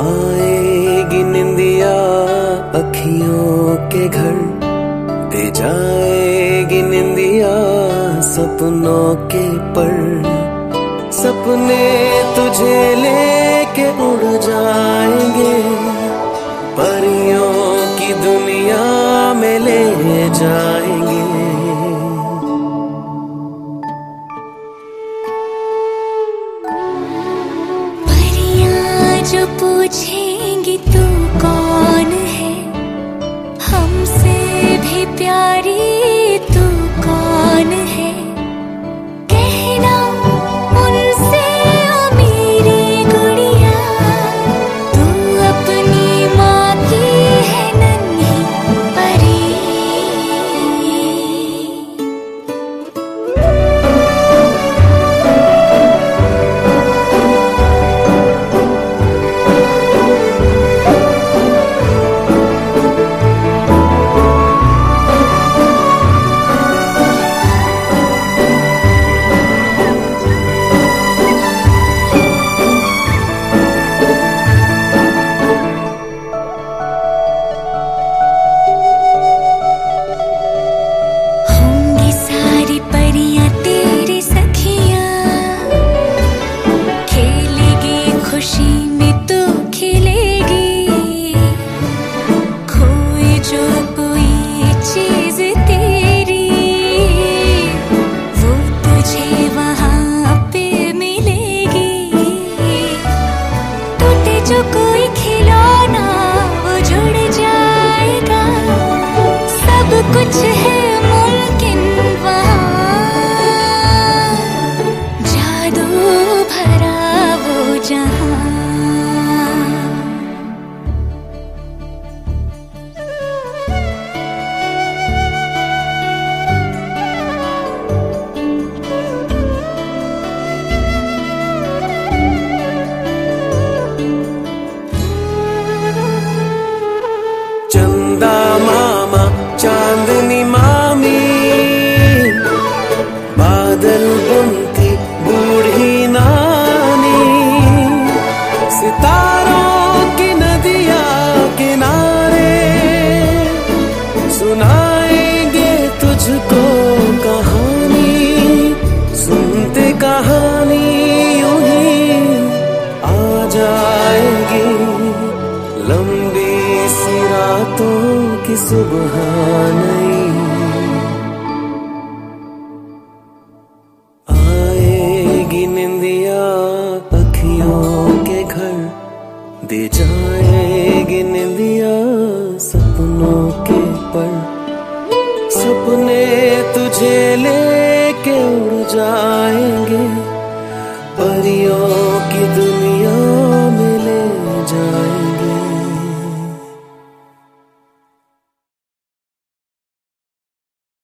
आएगी निंदिया अखियों के घर दे जाएगी निंदिया सपनों के पर सपने तुझे लेके उड़ जाएँगे। परियों की दुनिया में ले जाएँगे। जो पूछेंगी प्यारी जो कोई खिलौना वो जुड़ जाएगा। सब कुछ है कहानी यूँ ही आ जाएगी लंबी सी रातों की सुबह नहीं। आएगी निंदिया अखियों के घर। दे जाएगी निंदिया सपनों के पर सपने तुझे लेके उड़ जाएँगे